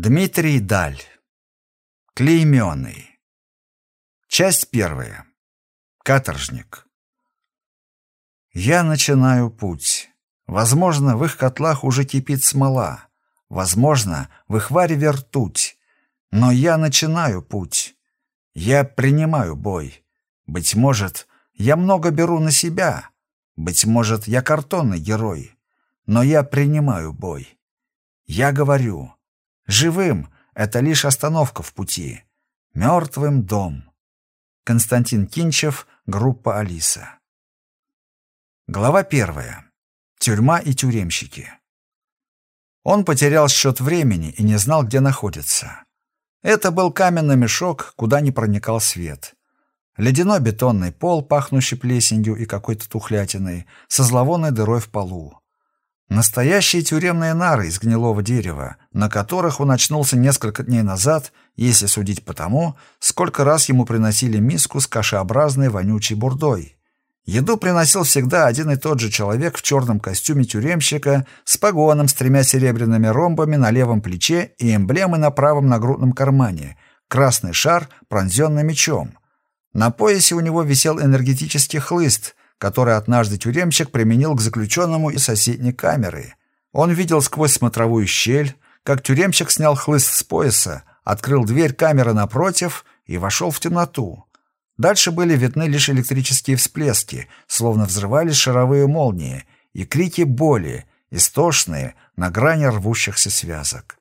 Дмитрий Даль. Клейменный. Часть первая. Каторжник. Я начинаю путь. Возможно, в их котлах уже кипит смола. Возможно, в их варе ртуть. Но я начинаю путь. Я принимаю бой. Быть может, я много беру на себя. Быть может, я картонный герой. Но я принимаю бой. Я говорю — Живым — это лишь остановка в пути. Мертвым — дом. Константин Кинчев, группа «Алиса». Глава первая. Тюрьма и тюремщики. Он потерял счет времени и не знал, где находится. Это был каменный мешок, куда не проникал свет. Ледяной бетонный пол, пахнущий плесенью и какой-то тухлятиной, со зловонной дырой в полу. Настоящие тюремные нары из гнилого дерева, на которых он очнулся несколько дней назад, если судить по тому, сколько раз ему приносили миску с кашеобразной вонючей бурдой. Еду приносил всегда один и тот же человек в черном костюме тюремщика с погоном с тремя серебряными ромбами на левом плече и эмблемой на правом нагрудном кармане, красный шар, пронзенный мечом. На поясе у него висел энергетический хлыст, который однажды тюремщик применил к заключенному из соседней камеры. Он видел сквозь смотровую щель, как тюремщик снял хлыст с пояса, открыл дверь камеры напротив и вошел в темноту. Дальше были видны лишь электрические всплески, словно взрывались шаровые молнии, и крики боли, истошные, на грани рвущихся связок.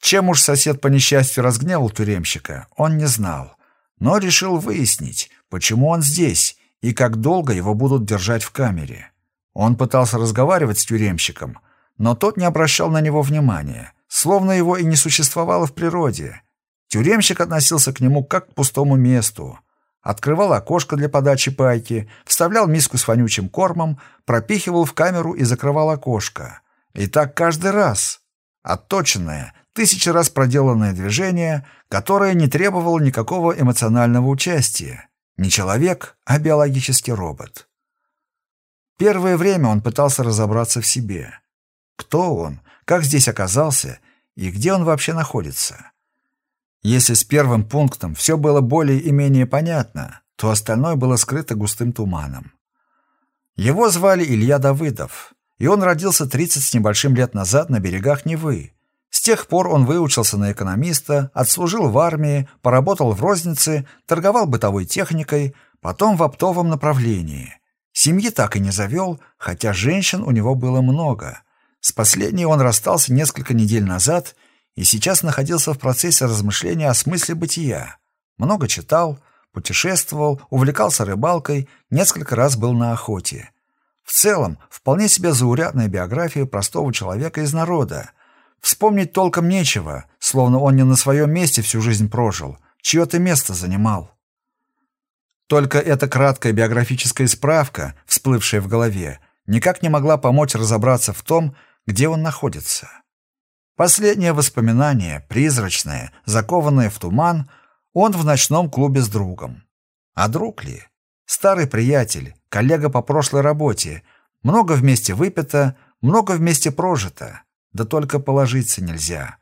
Чем уж сосед по несчастью разгневал тюремщика, он не знал, но решил выяснить, почему он здесь и как долго его будут держать в камере. Он пытался разговаривать с тюремщиком, но тот не обращал на него внимания, словно его и не существовало в природе. Тюремщик относился к нему как к пустому месту. Открывал окошко для подачи пайки, вставлял миску с вонючим кормом, пропихивал в камеру и закрывал окошко. И так каждый раз. Отточенное, тысячи раз проделанное движение, которое не требовало никакого эмоционального участия. Не человек, а биологический робот. Первое время он пытался разобраться в себе. Кто он, как здесь оказался и где он вообще находится. Если с первым пунктом все было более и менее понятно, то остальное было скрыто густым туманом. Его звали Илья Давыдов, и он родился 30 с небольшим лет назад на берегах Невы, с тех пор он выучился на экономиста, отслужил в армии, поработал в рознице, торговал бытовой техникой, потом в оптовом направлении. Семьи так и не завел, хотя женщин у него было много. С последней он расстался несколько недель назад и сейчас находился в процессе размышления о смысле бытия. Много читал, путешествовал, увлекался рыбалкой, несколько раз был на охоте. В целом, вполне себе заурядная биография простого человека из народа – Вспомнить толком нечего, словно он не на своем месте всю жизнь прожил, чье-то место занимал. Только эта краткая биографическая справка, всплывшая в голове, никак не могла помочь разобраться в том, где он находится. Последнее воспоминание, призрачное, закованное в туман, он в ночном клубе с другом. А друг ли? Старый приятель, коллега по прошлой работе, много вместе выпито, много вместе прожито. Да только положиться нельзя.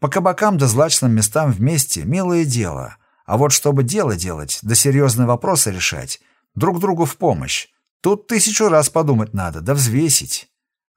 По кабакам да злачным местам вместе — милое дело. А вот чтобы дело делать, да серьезные вопросы решать, друг другу в помощь, тут тысячу раз подумать надо, да взвесить.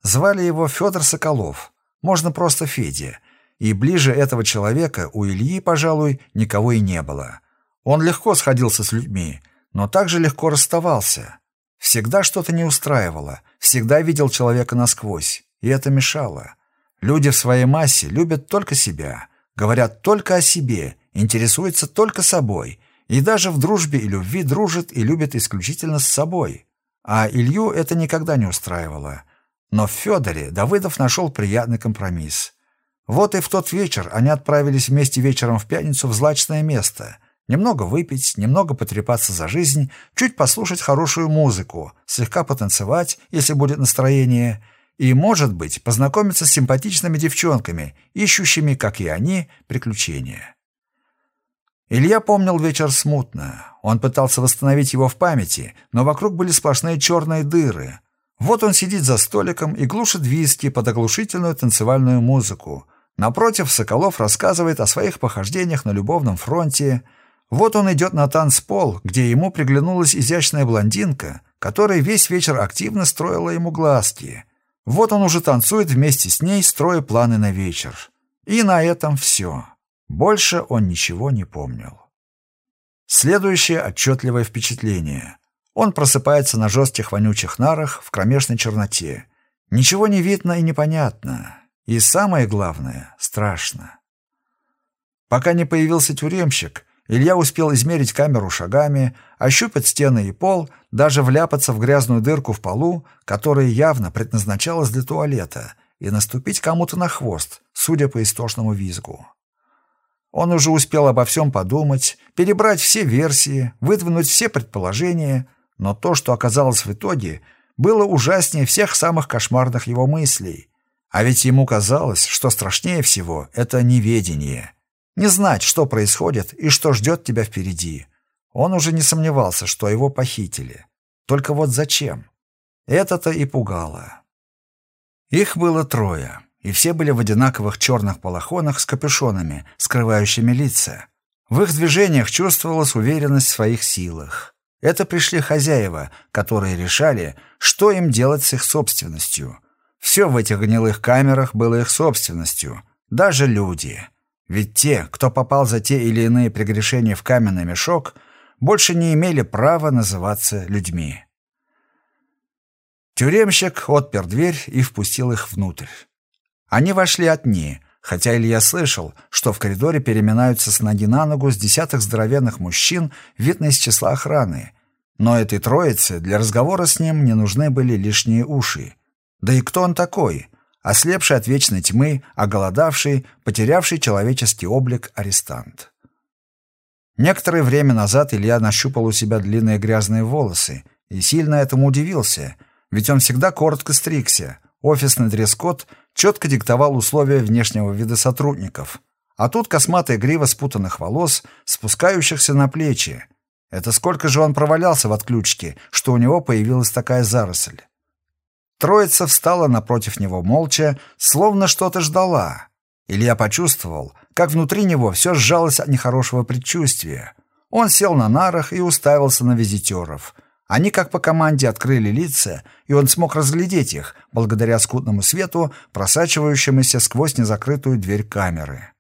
Звали его Федор Соколов, можно просто Федя. И ближе этого человека у Ильи, пожалуй, никого и не было. Он легко сходился с людьми, но также легко расставался. Всегда что-то не устраивало, всегда видел человека насквозь, и это мешало. Люди в своей массе любят только себя, говорят только о себе, интересуются только собой, и даже в дружбе и любви дружат и любят исключительно с собой. А Илью это никогда не устраивало. Но в Федоре Давыдов нашел приятный компромисс. Вот и в тот вечер они отправились вместе вечером в пятницу в злачное место. Немного выпить, немного потрепаться за жизнь, чуть послушать хорошую музыку, слегка потанцевать, если будет настроение, и, может быть, познакомиться с симпатичными девчонками, ищущими, как и они, приключения. Илья помнил вечер смутно. Он пытался восстановить его в памяти, но вокруг были сплошные черные дыры. Вот он сидит за столиком и глушит виски под оглушительную танцевальную музыку. Напротив, Соколов рассказывает о своих похождениях на любовном фронте. Вот он идет на танцпол, где ему приглянулась изящная блондинка, которая весь вечер активно строила ему глазки. Вот он уже танцует вместе с ней, строя планы на вечер. И на этом все. Больше он ничего не помнил. Следующее отчетливое впечатление. Он просыпается на жестких вонючих нарах в кромешной черноте. Ничего не видно и непонятно. И самое главное — страшно. Пока не появился тюремщик, Илья успел измерить камеру шагами, ощупать стены и пол, даже вляпаться в грязную дырку в полу, которая явно предназначалась для туалета, и наступить кому-то на хвост, судя по истошному визгу. Он уже успел обо всем подумать, перебрать все версии, выдвинуть все предположения, но то, что оказалось в итоге, было ужаснее всех самых кошмарных его мыслей. А ведь ему казалось, что страшнее всего — это неведение. Не знать, что происходит и что ждет тебя впереди. Он уже не сомневался, что его похитили. Только вот зачем? Это-то и пугало. Их было трое, и все были в одинаковых черных балахонах с капюшонами, скрывающими лица. В их движениях чувствовалась уверенность в своих силах. Это пришли хозяева, которые решали, что им делать с их собственностью. Все в этих гнилых камерах было их собственностью, даже люди. Ведь те, кто попал за те или иные прегрешения в каменный мешок, больше не имели права называться людьми. Тюремщик отпер дверь и впустил их внутрь. Они вошли одни, хотя Илья слышал, что в коридоре переминаются с ноги на ногу с десяток здоровенных мужчин, видно из числа охраны. Но этой троице для разговора с ним не нужны были лишние уши. Да и кто он такой? Ослепший от вечной тьмы, оголодавший, потерявший человеческий облик арестант. Некоторое время назад Илья нащупал у себя длинные грязные волосы и сильно этому удивился, ведь он всегда коротко стригся, офисный дресс-код четко диктовал условия внешнего вида сотрудников. А тут косматая грива спутанных волос, спускающихся на плечи. Это сколько же он провалялся в отключке, что у него появилась такая заросль. Троица встала напротив него молча, словно что-то ждала. Илья почувствовал, как внутри него все сжалось от нехорошего предчувствия. Он сел на нарах и уставился на визитеров. Они как по команде открыли лица, и он смог разглядеть их, благодаря скудному свету, просачивающемуся сквозь незакрытую дверь камеры.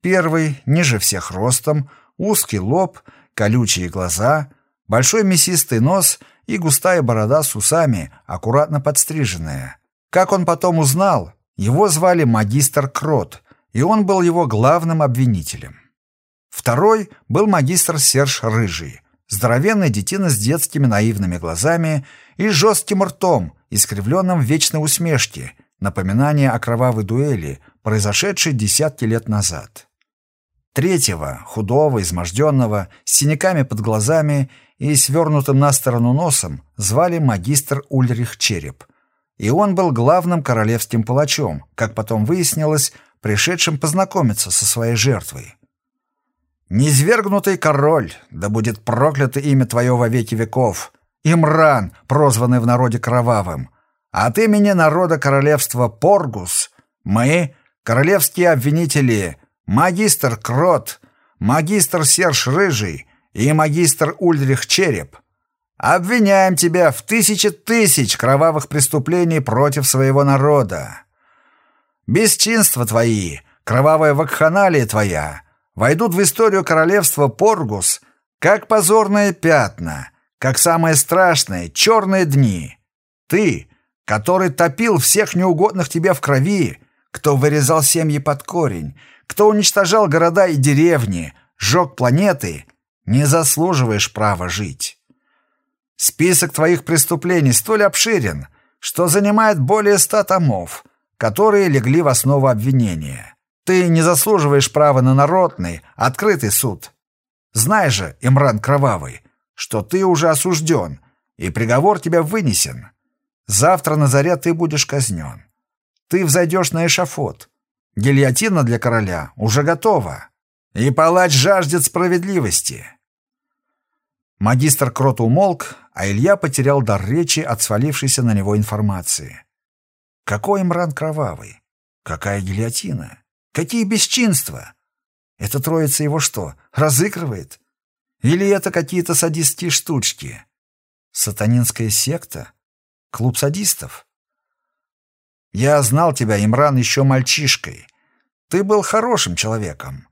Первый, ниже всех ростом, узкий лоб, колючие глаза, большой мясистый нос и густая борода с усами, аккуратно подстриженная. Как он потом узнал, его звали магистр Крот, и он был его главным обвинителем. Второй был магистр Серж Рыжий, Здоровенный детина с детскими наивными глазами и жестким ртом, искривленным в вечной усмешке, напоминание о кровавой дуэли, произошедшей десятки лет назад. Третьего, худого, изможденного, с синяками под глазами и свернутым на сторону носом, звали магистр Ульрих Череп. И он был главным королевским палачом, как потом выяснилось, пришедшим познакомиться со своей жертвой. Низвергнутый король, да будет проклято имя твое во веки веков, Имран, прозванный в народе кровавым, от имени народа королевства Поргус, мы, королевские обвинители, магистр Крот, магистр Серж Рыжий и магистр Ульрих Череп, обвиняем тебя в тысячи тысяч кровавых преступлений против своего народа. Бесчинства твои, кровавая вакханалия твоя — войдут в историю королевства Поргус как позорные пятна, как самые страшные черные дни. Ты, который топил всех неугодных тебе в крови, кто вырезал семьи под корень, кто уничтожал города и деревни, сжег планеты, не заслуживаешь права жить. Список твоих преступлений столь обширен, что занимает более ста томов, которые легли в основу обвинения. Ты не заслуживаешь права на народный, открытый суд. Знай же, Имран Кровавый, что ты уже осужден, и приговор тебя вынесен. Завтра на заре ты будешь казнен. Ты взойдешь на эшафот. Гильотина для короля уже готова. И палач жаждет справедливости. Магистр Крот умолк, а Илья потерял дар речи от свалившейся на него информации. Какой Имран Кровавый? Какая гильотина? Какие бесчинства? Эта троица его что, разыгрывает? Или это какие-то садистские штучки? Сатанинская секта? Клуб садистов? Я знал тебя, Имран, еще мальчишкой. Ты был хорошим человеком.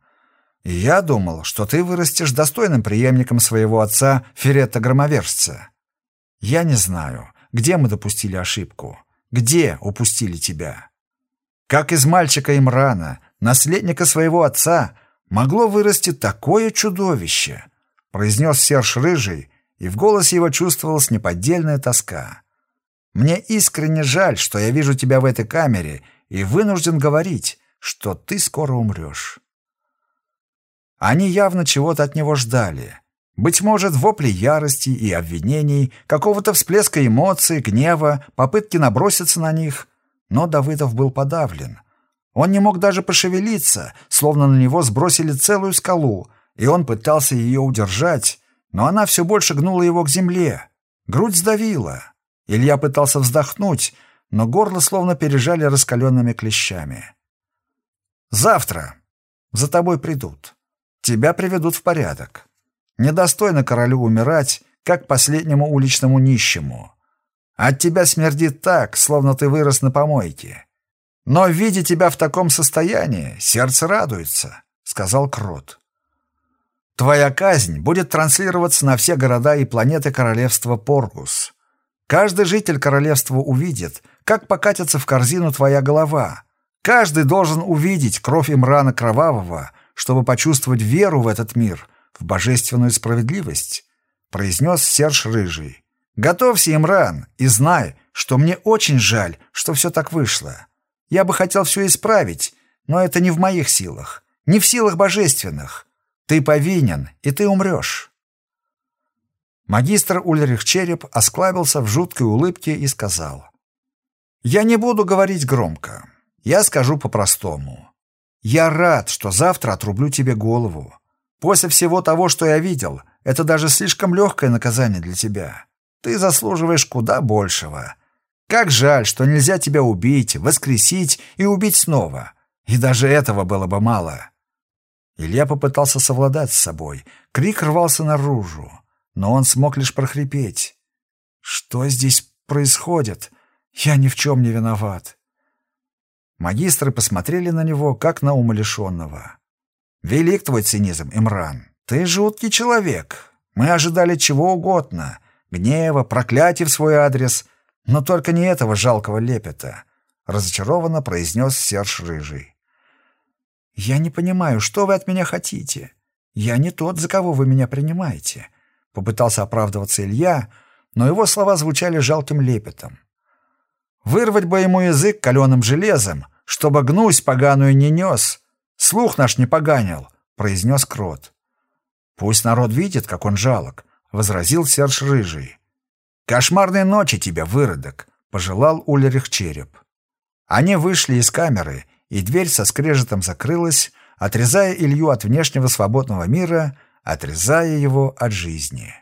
И я думал, что ты вырастешь достойным преемником своего отца Феретта Громовержца. Я не знаю, где мы допустили ошибку, где упустили тебя. Как из мальчика Имрана, наследника своего отца, могло вырасти такое чудовище, произнес Серж Рыжий, и в голосе его чувствовалась неподдельная тоска. Мне искренне жаль, что я вижу тебя в этой камере и вынужден говорить, что ты скоро умрешь. Они явно чего-то от него ждали. Быть может, вопли ярости и обвинений, какого-то всплеска эмоций, гнева, попытки наброситься на них. Но Давыдов был подавлен. Он не мог даже пошевелиться, словно на него сбросили целую скалу, и он пытался ее удержать, но она все больше гнула его к земле. Грудь сдавила. Илья пытался вздохнуть, но горло словно пережали раскаленными клещами. «Завтра за тобой придут тебя приведут в порядок. Недостойно королю умирать, как последнему уличному нищему. От тебя смердит так, словно ты вырос на помойке. Но, видя тебя в таком состоянии, сердце радуется», — сказал Крот. «Твоя казнь будет транслироваться на все города и планеты королевства Поргус. Каждый житель королевства увидит, как покатится в корзину твоя голова. Каждый должен увидеть кровь Имрана Кровавого — чтобы почувствовать веру в этот мир, в божественную справедливость», — произнес Серж Рыжий. «Готовься, Имран, и знай, что мне очень жаль, что все так вышло. Я бы хотел все исправить, но это не в моих силах, не в силах божественных. Ты повинен, и ты умрешь». Магистр Ульрих Череп осклабился в жуткой улыбке и сказал. «Я не буду говорить громко. Я скажу по-простому. Я рад, что завтра отрублю тебе голову. После всего того, что я видел, это даже слишком легкое наказание для тебя. Ты заслуживаешь куда большего. Как жаль, что нельзя тебя убить, воскресить и убить снова. И даже этого было бы мало». Илья попытался совладать с собой. Крик рвался наружу, но он смог лишь прохрипеть. «Что здесь происходит? Я ни в чем не виноват. Магистры посмотрели на него, как на умалишенного. «Велик твой цинизм, Имран. Ты жуткий человек. Мы ожидали чего угодно. Гнева, проклятий в свой адрес. Но только не этого жалкого лепета», — разочарованно произнес Серж Рыжий. «Я не понимаю, что вы от меня хотите? Я не тот, за кого вы меня принимаете», — попытался оправдываться Илья, но его слова звучали жалким лепетом. Вырвать бы ему язык каленым железом, чтобы гнусь поганую не нес. Слух наш не поганил, — произнес Крот. Пусть народ видит, как он жалок, — возразил Серж Рыжий. Кошмарной ночи тебе, выродок, — пожелал Ульрих Череп. Они вышли из камеры, и дверь со скрежетом закрылась, отрезая Илью от внешнего свободного мира, отрезая его от жизни.